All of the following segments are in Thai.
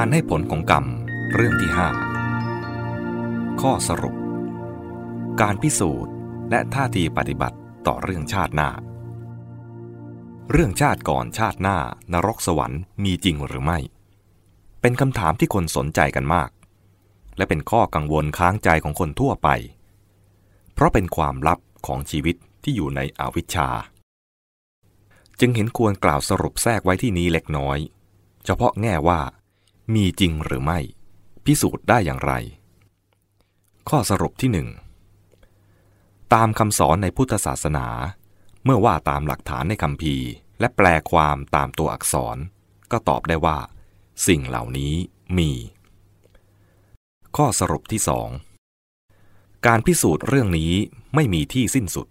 การให้ผลของกรรม เรื่องที่ห้าข้อสรุป การพิสูจน์และท่าทีปฏิบัติต่อเรื่องชาติหน้า เรื่องชาติก่อนชาติหน้านรกสวรรค์มีจริงหรือไม่ เป็นคำถามที่คนสนใจกันมาก และเป็นข้อกังวลค้างใจของคนทั่วไป เพราะเป็นความลับของชีวิตที่อยู่ในอวิชชา จึงเห็นควรกล่าวสรุปแทรกไว้ที่นี้เล็กน้อย เฉพาะแง่ว่า มีจริงหรือไม่ พิสูจน์ได้อย่างไร ข้อสรุปที่หนึ่งตามคำสอนในพุทธศาสนา เมื่อว่าตามหลักฐานในคำพีและแปลความตามตัวอักษร ก็ตอบได้ว่า สิ่งเหล่านี้มี ข้อสรุปที่สองการพิสูจน์เรื่องนี้ไม่มีที่สิ้นสุด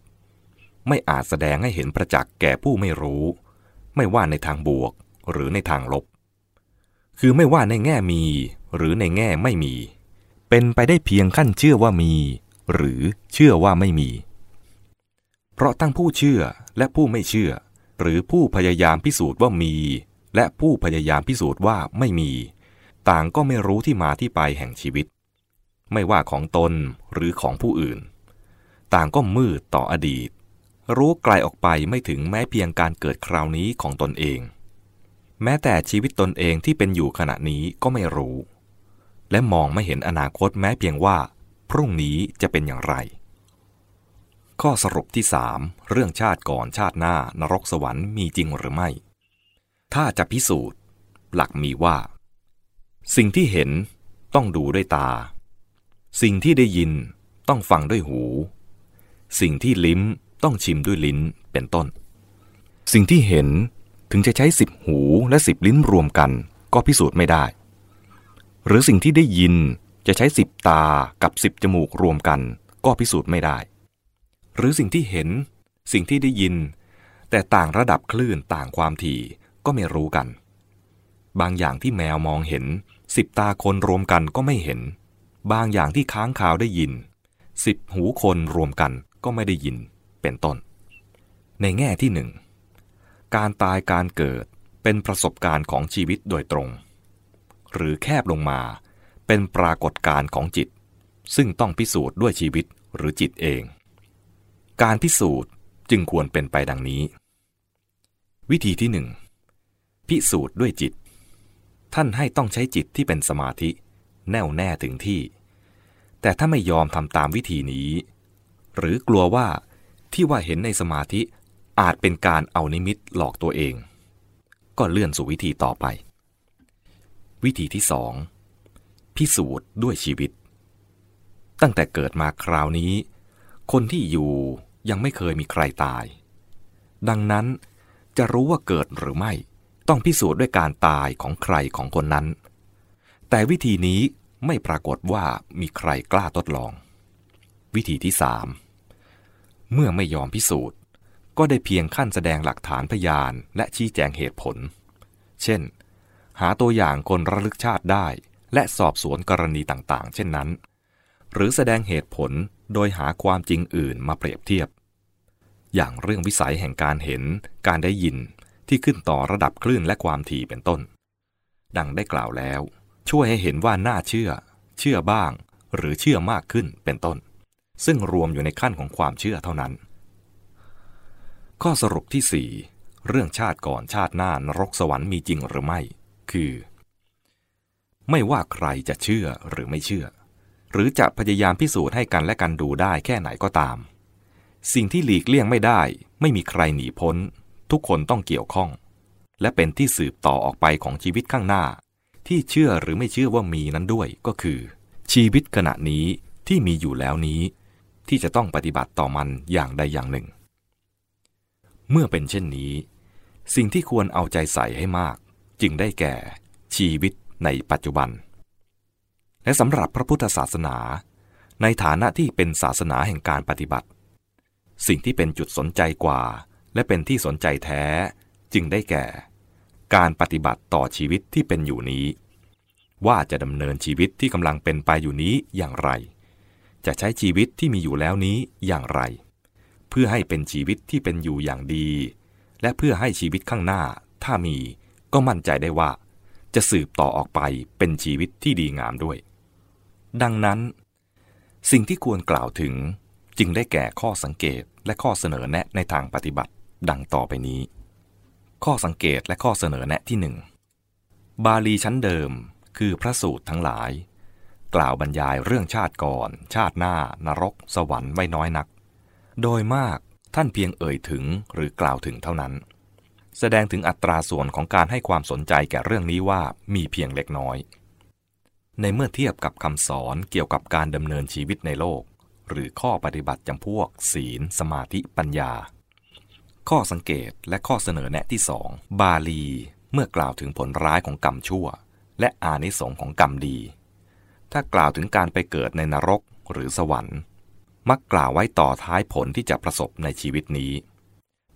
ไม่อาจแสดงให้เห็นประจักษ์แก่ผู้ไม่รู้ ไม่ว่าในทางบวกหรือในทางลบ คือไม่ว่าในแง่มีหรือในแง่ไม่มี เป็นไปได้เพียงขั้นเชื่อว่ามี หรือเชื่อว่าไม่มี เพราะทั้งผู้เชื่อและผู้ไม่เชื่อ หรือผู้พยายามพิสูจน์ว่ามี และผู้พยายามพิสูจน์ว่าไม่มี ต่างก็ไม่รู้ที่มาที่ไปแห่งชีวิต ไม่ว่าของตนหรือของผู้อื่น ต่างก็มืดต่ออดีต รู้ไกลออกไปไม่ถึงแม้เพียงการเกิดคราวนี้ของตนเอง แม้แต่ชีวิตตนเองที่เป็นอยู่ขณะนี้ก็ไม่รู้ และมองไม่เห็นอนาคตแม้เพียงว่า พรุ่งนี้จะเป็นอย่างไร ข้อสรุปที่สามเรื่องชาติก่อนชาติหน้านรกสวรรค์มีจริงหรือไม่ ถ้าจะพิสูจน์ หลักมีว่า สิ่งที่เห็นต้องดูด้วยตา สิ่งที่ได้ยินต้องฟังด้วยหู สิ่งที่ลิ้มต้องชิมด้วยลิ้นเป็นต้น สิ่งที่เห็น ถึงจะใช้สิบหูและสิบลิ้นรวมกัน ก็พิสูจน์ไม่ได้ หรือสิ่งที่ได้ยินจะใช้สิบตากับสิบจมูกรวมกัน ก็พิสูจน์ไม่ได้ หรือสิ่งที่เห็น สิ่งที่ได้ยิน แต่ต่างระดับคลื่นต่างความถี่ก็ไม่รู้กัน บางอย่างที่แมวมองเห็นสิบตาคนรวมกันก็ไม่เห็น บางอย่างที่ค้างคาวได้ยินสิบหูคนรวมกันก็ไม่ได้ยินเป็นต้น ในแง่ที่หนึ่ง การตายการเกิดเป็นประสบการณ์ของชีวิตโดยตรง หรือแคบลงมาเป็นปรากฏการณ์ของจิต ซึ่งต้องพิสูจน์ด้วยชีวิตหรือจิตเอง การพิสูจน์จึงควรเป็นไปดังนี้ วิธีที่หนึ่งพิสูจน์ด้วยจิต ท่านให้ต้องใช้จิตที่เป็นสมาธิ แน่วแน่ถึงที่ แต่ถ้าไม่ยอมทำตามวิธีนี้ หรือกลัวว่าที่ว่าเห็นในสมาธิ อาจเป็นการเอานิมิตหลอกตัวเอง ก็เลื่อนสู่วิธีต่อไป วิธีที่สองพิสูจน์ด้วยชีวิต ตั้งแต่เกิดมาคราวนี้ คนที่อยู่ยังไม่เคยมีใครตาย ดังนั้นจะรู้ว่าเกิดหรือไม่ ต้องพิสูจน์ด้วยการตายของใครของคนนั้น แต่วิธีนี้ไม่ปรากฏว่ามีใครกล้าทดลอง วิธีที่สามเมื่อไม่ยอมพิสูจน์ ก็ได้เพียงขั้นแสดงหลักฐานพยานและชี้แจงเหตุผล เช่น หาตัวอย่างคนระลึกชาติได้ และสอบสวนกรณีต่างๆ เช่นนั้น หรือแสดงเหตุผลโดยหาความจริงอื่นมาเปรียบเทียบ อย่างเรื่องวิสัยแห่งการเห็น การได้ยินที่ขึ้นต่อระดับคลื่นและความถี่เป็นต้น ดังได้กล่าวแล้ว ช่วยให้เห็นว่าน่าเชื่อ เชื่อบ้าง หรือเชื่อมากขึ้นเป็นต้น ซึ่งรวมอยู่ในขั้นของความเชื่อเท่านั้น ข้อสรุปที่ 4 เรื่องชาติก่อนชาติหน้านรกสวรรค์มีจริงหรือไม่ คือ ไม่ว่าใครจะเชื่อหรือไม่เชื่อ หรือจะพยายามพิสูจน์ให้กันและกันดูได้แค่ไหนก็ตาม สิ่งที่หลีกเลี่ยงไม่ได้ ไม่มีใครหนีพ้น ทุกคนต้องเกี่ยวข้อง และเป็นที่สืบต่อออกไปของชีวิตข้างหน้า ที่เชื่อหรือไม่เชื่อว่ามีนั้นด้วยก็คือ ชีวิตขณะนี้ที่มีอยู่แล้วนี้ ที่จะต้องปฏิบัติต่อมันอย่างใดอย่างหนึ่ง เมื่อเป็นเช่นนี้ สิ่งที่ควรเอาใจใส่ให้มาก จึงได้แก่ชีวิตในปัจจุบัน และสำหรับพระพุทธศาสนา ในฐานะที่เป็นศาสนาแห่งการปฏิบัติ สิ่งที่เป็นจุดสนใจกว่า และเป็นที่สนใจแท้ จึงได้แก่ การปฏิบัติต่อชีวิตที่เป็นอยู่นี้ ว่าจะดำเนินชีวิตที่กำลังเป็นไปอยู่นี้อย่างไร จะใช้ชีวิตที่มีอยู่แล้วนี้อย่างไร พื่อให้เป็นชีวิตที่เป็นอยู่อย่างดี และเพื่อให้ชีวิตข้างหน้า ถ้ามีก็มั่นใจได้ว่า จะสืบต่อออกไปเป็นชีวิตที่ดีงามด้วย ดังนั้น สิ่งที่ควรกล่าวถึงจึงได้แก่ข้อสังเกตและข้อเสนอแนะในทางปฏิบัติ ดังต่อไปนี้ ข้อสังเกตและข้อเสนอแนะที่หนึ่งบาลีชั้นเดิมคือพระสูตรทั้งหลาย กล่าวบรรยายเรื่องชาติก่อน ชาติหน้านรก สวรรค์ไว้น้อยนัก โดยมากท่านเพียงเอ่ยถึงหรือกล่าวถึงเท่านั้น แสดงถึงอัตราส่วนของการให้ความสนใจแก่เรื่องนี้ว่ามีเพียงเล็กน้อย ในเมื่อเทียบกับคำสอนเกี่ยวกับการดำเนินชีวิตในโลก หรือข้อปฏิบัติจำพวก ศีล สมาธิปัญญา ข้อสังเกตและข้อเสนอแนะที่สองบาลี เมื่อกล่าวถึงผลร้ายของกรรมชั่ว และอานิสงส์ของกรรมดี ถ้ากล่าวถึงการไปเกิดในนรกหรือสวรรค์ มักกล่าวไว้ต่อท้ายผลที่จะประสบในชีวิตนี้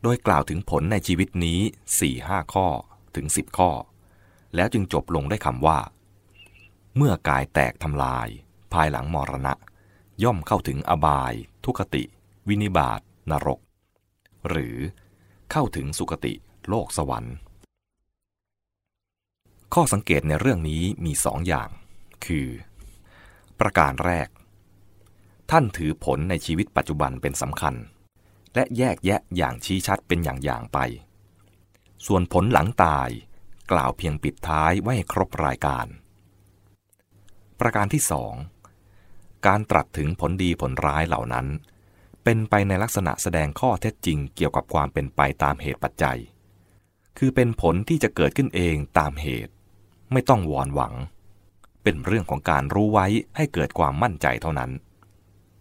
โดยกล่าวถึงผลในชีวิตนี้4หข้อถึง 10 ข้อ แล้วจึงจบลงด้วยคำว่า เมื่อกายแตกทำลาย ภายหลังมรณะ ย่อมเข้าถึงอบาย ทุคติ วินิบาตนรก หรือเข้าถึงสุคติโลกสวรรค์ ข้อสังเกตในเรื่องนี้มีสองอย่าง คือ ประการแรก ท่านถือผลในชีวิตปัจจุบันเป็นสำคัญ และแยกแยะอย่างชี้ชัดเป็นอย่างๆไป ส่วนผลหลังตายกล่าวเพียงปิดท้ายไว้ครบรายการ ประการที่สองการตรัสถึงผลดีผลร้ายเหล่านั้น เป็นไปในลักษณะแสดงข้อเท็จจริงเกี่ยวกับความเป็นไปตามเหตุปัจจัย คือเป็นผลที่จะเกิดขึ้นเองตามเหตุ ไม่ต้องวอนหวัง เป็นเรื่องของการรู้ไว้ให้เกิดความมั่นใจเท่านั้น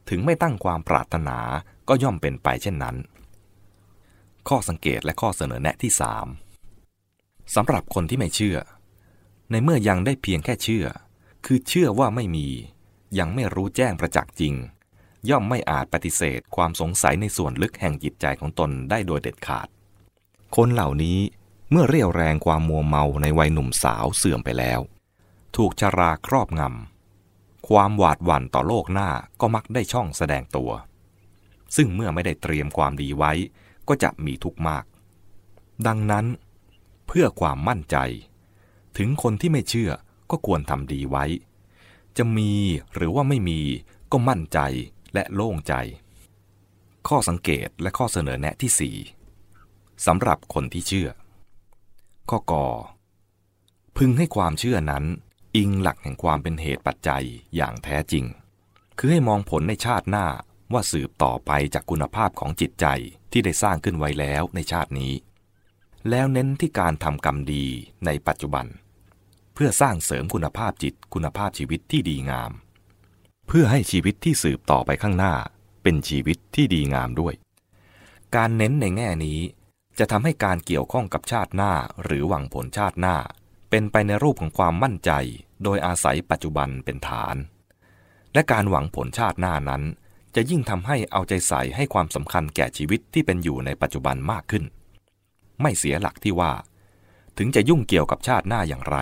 ถึงไม่ตั้งความปรารถนาก็ย่อมเป็นไปเช่นนั้น ข้อสังเกตและข้อเสนอแนะที่สามสำหรับคนที่ไม่เชื่อ ในเมื่อยังได้เพียงแค่เชื่อ คือเชื่อว่าไม่มี ยังไม่รู้แจ้งประจักษ์จริง ย่อมไม่อาจปฏิเสธความสงสัยในส่วนลึกแห่งจิตใจของตนได้โดยเด็ดขาด คนเหล่านี้เมื่อเรียวแรงความมัวเมาในวัยหนุ่มสาวเสื่อมไปแล้ว ถูกชาราครอบงำ ความหวาดหวั่นต่อโลกหน้าก็มักได้ช่องแสดงตัว ซึ่งเมื่อไม่ได้เตรียมความดีไว้ ก็จะมีทุกข์มาก ดังนั้น เพื่อความมั่นใจ ถึงคนที่ไม่เชื่อก็ควรทำดีไว้ จะมีหรือว่าไม่มีก็มั่นใจและโล่งใจ ข้อสังเกตและข้อเสนอแนะที่สี่สำหรับคนที่เชื่อ ข้อกอพึงให้ความเชื่อนั้น อิงหลักแห่งความเป็นเหตุปัจจัยอย่างแท้จริง คือให้มองผลในชาติหน้าว่าสืบต่อไปจากคุณภาพของจิตใจที่ได้สร้างขึ้นไว้แล้วในชาตินี้ แล้วเน้นที่การทำกรรมดีในปัจจุบัน เพื่อสร้างเสริมคุณภาพจิตคุณภาพชีวิตที่ดีงาม เพื่อให้ชีวิตที่สืบต่อไปข้างหน้า เป็นชีวิตที่ดีงามด้วย การเน้นในแง่นี้จะทำให้การเกี่ยวข้องกับชาติหน้าหรือหวังผลชาติหน้า เป็นไปในรูปของความมั่นใจ โดยอาศัยปัจจุบันเป็นฐาน และการหวังผลชาติหน้านั้น จะยิ่งทำให้เอาใจใส่ให้ความสำคัญแก่ชีวิตที่เป็นอยู่ในปัจจุบันมากขึ้น ไม่เสียหลักที่ว่า ถึงจะยุ่งเกี่ยวกับชาติหน้าอย่างไร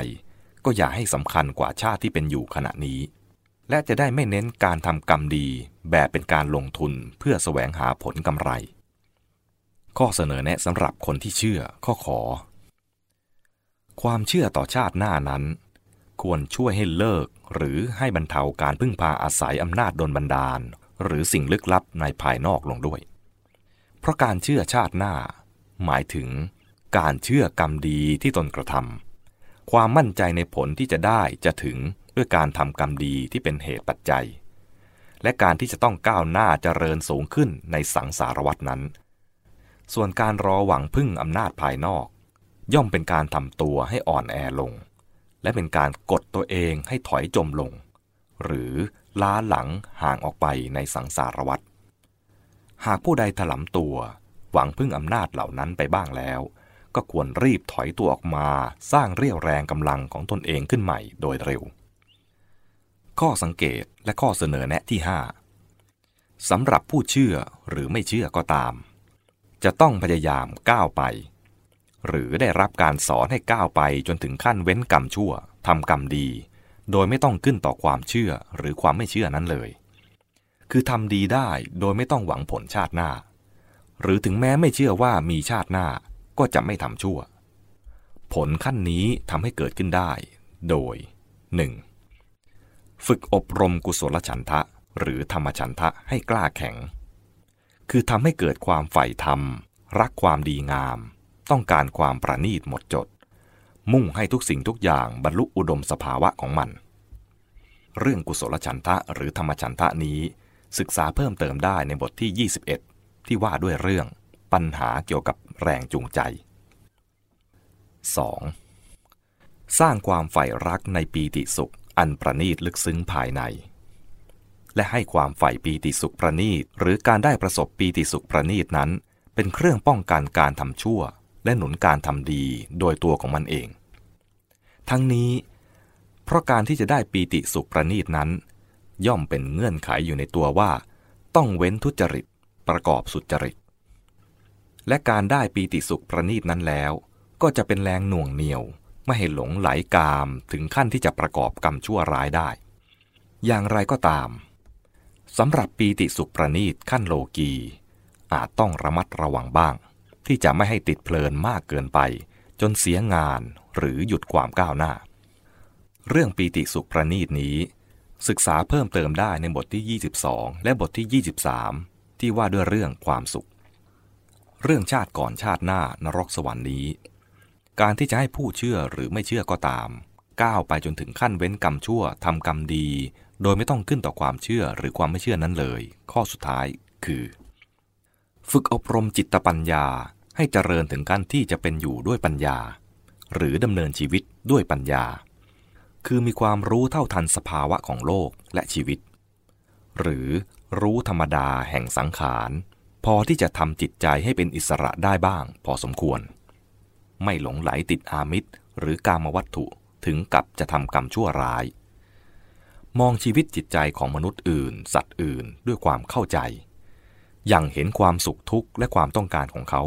ก็อย่าให้สำคัญกว่าชาติที่เป็นอยู่ขณะนี้ และจะได้ไม่เน้นการทำกรรมดีแบบเป็นการลงทุนเพื่อแสวงหาผลกำไร ข้อเสนอแนะสำหรับคนที่เชื่อข้อขอ ความเชื่อต่อชาติหน้านั้น ควรช่วยให้เลิก หรือให้บรรเทาการพึ่งพาอาศัยอำนาจโดลบันดาล หรือสิ่งลึกลับในภายนอกลงด้วย เพราะการเชื่อชาติหน้า หมายถึงการเชื่อกรรมดีที่ตนกระทำความมั่นใจในผลที่จะได้จะถึงด้วยการทำกรรมดีที่เป็นเหตุปัจจัย และการที่จะต้องก้าวหน้าเจริญสูงขึ้นในสังสารวัตนั้น ส่วนการรอหวังพึ่งอำนาจภายนอก ย่อมเป็นการทำตัวให้อ่อนแอลง และเป็นการกดตัวเองให้ถอยจมลง หรือล้าหลังห่างออกไปในสังสารวัฏหากผู้ใดถลำตัว หวังพึ่งอำนาจเหล่านั้นไปบ้างแล้ว ก็ควรรีบถอยตัวออกมาสร้างเรี่ยวแรงกำลังของตนเองขึ้นใหม่โดยเร็ว ข้อสังเกตและข้อเสนอแนะที่ 5สำหรับผู้เชื่อหรือไม่เชื่อก็ตาม จะต้องพยายามก้าวไป หรือได้รับการสอนให้ก้าวไปจนถึงขั้นเว้นกรรมชั่วทำกรรมดี โดยไม่ต้องขึ้นต่อความเชื่อหรือความไม่เชื่อนั้นเลย คือทำดีได้โดยไม่ต้องหวังผลชาติหน้า หรือถึงแม้ไม่เชื่อว่ามีชาติหน้าก็จะไม่ทำชั่ว ผลขั้นนี้ทำให้เกิดขึ้นได้ โดย 1. ฝึกอบรมกุศลฉันทะ หรือธรรมฉันทะให้กล้าแข็ง คือทำให้เกิดความใฝ่ธรรม รักความดีงาม ต้องการความประณีตหมดจด มุ่งให้ทุกสิ่งทุกอย่างบรรลุอุดมสภาวะของมัน เรื่องกุศลฉันทะหรือธรรมฉันทะนี้ ศึกษาเพิ่มเติมได้ในบทที่ 21 ที่ว่าด้วยเรื่องปัญหาเกี่ยวกับแรงจูงใจ 2. สร้างความใฝ่รักในปีติสุขอันประณีตลึกซึ้งภายใน และให้ความใฝ่ปีติสุขประณีตหรือการได้ประสบปีติสุขประณีตนั้น เป็นเครื่องป้องกันการทำชั่ว และหนุนการทำดีโดยตัวของมันเอง ทั้งนี้ เพราะการที่จะได้ปีติสุขประณีตนั้น ย่อมเป็นเงื่อนไขอยู่ในตัวว่า ต้องเว้นทุจริตประกอบสุจริต และการได้ปีติสุขประณีตนั้นแล้ว ก็จะเป็นแรงหน่วงเหนียว ไม่ให้หลงไหลกามถึงขั้นที่จะประกอบกรรมชั่วร้ายได้ อย่างไรก็ตามสำหรับปีติสุขประณีตขั้นโลกีอาจต้องระมัดระวังบ้าง ที่จะไม่ให้ติดเพลินมากเกินไป จนเสียงานหรือหยุดความก้าวหน้า เรื่องปีติสุขประณีตนี้ ศึกษาเพิ่มเติมได้ในบทที่ 22 และบทที่ 23 ที่ว่าด้วยเรื่องความสุข เรื่องชาติก่อนชาติหน้านรกสวรรค์นี้ การที่จะให้ผู้เชื่อหรือไม่เชื่อก็ตาม ก้าวไปจนถึงขั้นเว้นกรรมชั่วทำกรรมดี โดยไม่ต้องขึ้นต่อความเชื่อหรือความไม่เชื่อนั้นเลย ข้อสุดท้ายคือ ฝึกอบรมจิตปัญญา ให้เจริญถึงขั้นที่จะเป็นอยู่ด้วยปัญญา หรือดำเนินชีวิตด้วยปัญญา คือมีความรู้เท่าทันสภาวะของโลกและชีวิต หรือรู้ธรรมดาแห่งสังขารพอที่จะทำจิตใจให้เป็นอิสระได้บ้าง พอสมควร ไม่หลงไหลติดอามิตรหรือกามวัตถุถึงกับจะทำกรรมชั่วร้าย มองชีวิตจิตใจของมนุษย์อื่น สัตว์อื่นด้วยความเข้าใจยังเห็นความสุขทุกข์และความต้องการของเขา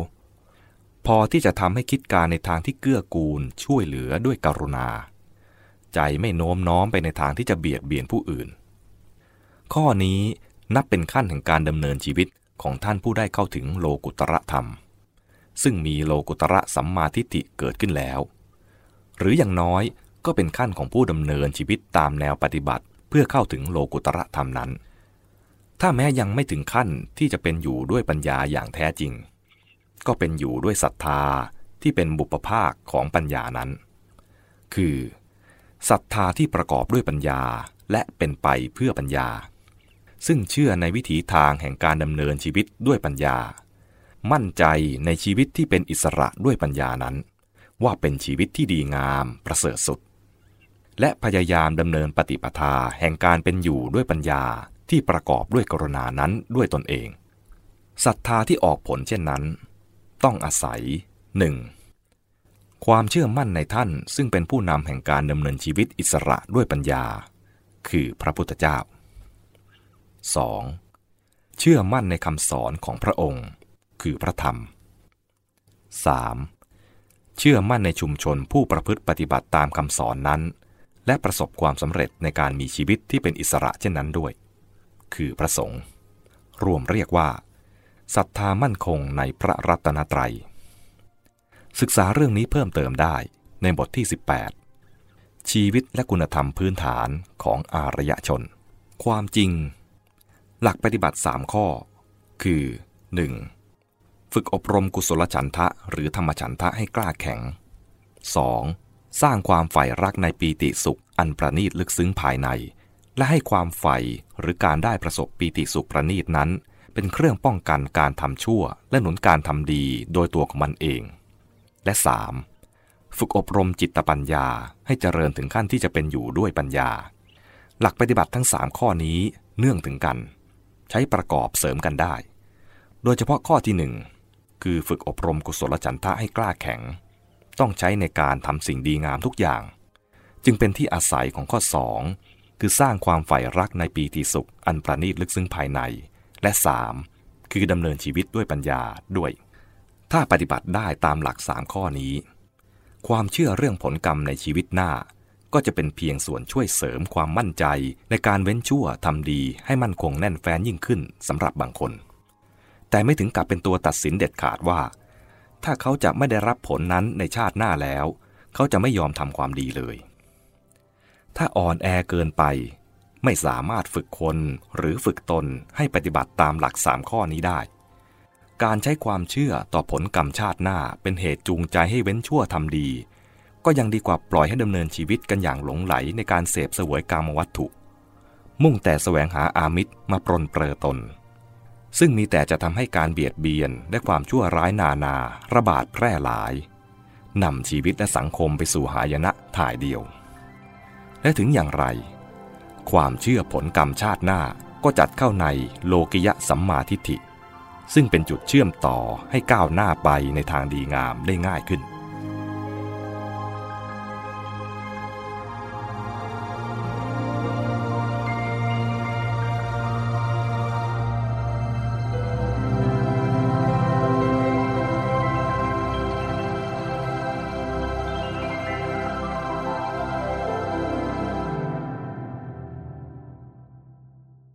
พอที่จะทำให้คิดการในทางที่เกื้อกูลช่วยเหลือด้วยกรุณา ใจไม่โน้มน้อมไปในทางที่จะเบียดเบียนผู้อื่น ข้อนี้นับเป็นขั้นแห่งการดำเนินชีวิตของท่านผู้ได้เข้าถึงโลกุตระธรรม ซึ่งมีโลกุตระสัมมาทิฏฐิเกิดขึ้นแล้ว หรืออย่างน้อยก็เป็นขั้นของผู้ดำเนินชีวิตตามแนวปฏิบัติ เพื่อเข้าถึงโลกุตระธรรมนั้น ถ้าแม้ยังไม่ถึงขั้นที่จะเป็นอยู่ด้วยปัญญาอย่างแท้จริง ก็เป็นอยู่ด้วยศรัทธาที่เป็นบุปภาคของปัญญานั้น คือศรัทธาที่ประกอบด้วยปัญญาและเป็นไปเพื่อปัญญา ซึ่งเชื่อในวิถีทางแห่งการดำเนินชีวิตด้วยปัญญา มั่นใจในชีวิตที่เป็นอิสระด้วยปัญญานั้น ว่าเป็นชีวิตที่ดีงามประเสริฐสุด และพยายามดำเนินปฏิปทาแห่งการเป็นอยู่ด้วยปัญญาที่ประกอบด้วยกรณานั้นด้วยตนเองศรัทธาที่ออกผลเช่นนั้น ต้องอาศัย 1. ความเชื่อมั่นในท่านซึ่งเป็นผู้นำแห่งการดำเนินชีวิตอิสระด้วยปัญญา คือพระพุทธเจ้า 2. เชื่อมั่นในคำสอนของพระองค์ คือพระธรรม 3. เชื่อมั่นในชุมชนผู้ประพฤติปฏิบัติตามคำสอนนั้น และประสบความสำเร็จในการมีชีวิตที่เป็นอิสระเช่นนั้นด้วย คือพระสงฆ์รวมเรียกว่า ศรัทธามั่นคงในพระรัตนตรัย ศึกษาเรื่องนี้เพิ่มเติมได้ในบทที่ 18 ชีวิตและคุณธรรมพื้นฐานของอารยชน ความจริง หลักปฏิบัติ 3 ข้อ คือ 1. ฝึกอบรมกุศลฉันทะหรือธรรมฉันทะให้กล้าแข็ง 2. สร้างความใฝ่รักในปีติสุขอันประณีตลึกซึ้งภายใน และให้ความใฝ่หรือการได้ประสบปีติสุขประณีตนั้น เป็นเครื่องป้องกันการทำชั่ว และหนุนการทำดีโดยตัวของมันเอง และ 3. ฝึกอบรมจิตปัญญาให้เจริญถึงขั้นที่จะเป็นอยู่ด้วยปัญญา หลักปฏิบัติทั้ง 3 ข้อนี้เนื่องถึงกัน ใช้ประกอบเสริมกันได้ โดยเฉพาะข้อที่หนึ่งคือฝึกอบรมกุศลจันทะให้กล้าแข็ง ต้องใช้ในการทำสิ่งดีงามทุกอย่าง จึงเป็นที่อาศัยของข้อ 2 คือสร้างความใฝ่รักในปีติสุขอันประณีตลึกซึ้งภายใน และ 3. คือดำเนินชีวิตด้วยปัญญาด้วย ถ้าปฏิบัติได้ตามหลัก 3 ข้อนี้ ความเชื่อเรื่องผลกรรมในชีวิตหน้า ก็จะเป็นเพียงส่วนช่วยเสริมความมั่นใจในการเว้นชั่วทำดีให้มั่นคงแน่นแฟ้นยิ่งขึ้นสำหรับบางคน แต่ไม่ถึงกับเป็นตัวตัดสินเด็ดขาดว่า ถ้าเขาจะไม่ได้รับผลนั้นในชาติหน้าแล้ว เขาจะไม่ยอมทำความดีเลย ถ้าอ่อนแอเกินไป ไม่สามารถฝึกคนหรือฝึกตนให้ปฏิบัติตามหลักสามข้อนี้ได้ การใช้ความเชื่อต่อผลกรรมชาติหน้าเป็นเหตุจูงใจให้เว้นชั่วทำดี ก็ยังดีกว่าปล่อยให้ดำเนินชีวิตกันอย่างหลงไหลในการเสพเสวยกามวัตถุ มุ่งแต่แสวงหาอามิตรมาปรนเปรอตน ซึ่งมีแต่จะทำให้การเบียดเบียนและความชั่วร้ายนานา ระบาดแพร่หลายนำชีวิตและสังคมไปสู่หายนะถ่ายเดียว และถึงอย่างไร ความเชื่อผลกรรมชาติหน้าก็จัดเข้าในโลกิยะสัมมาทิฏฐิ ซึ่งเป็นจุดเชื่อมต่อให้ก้าวหน้าไปในทางดีงามได้ง่ายขึ้น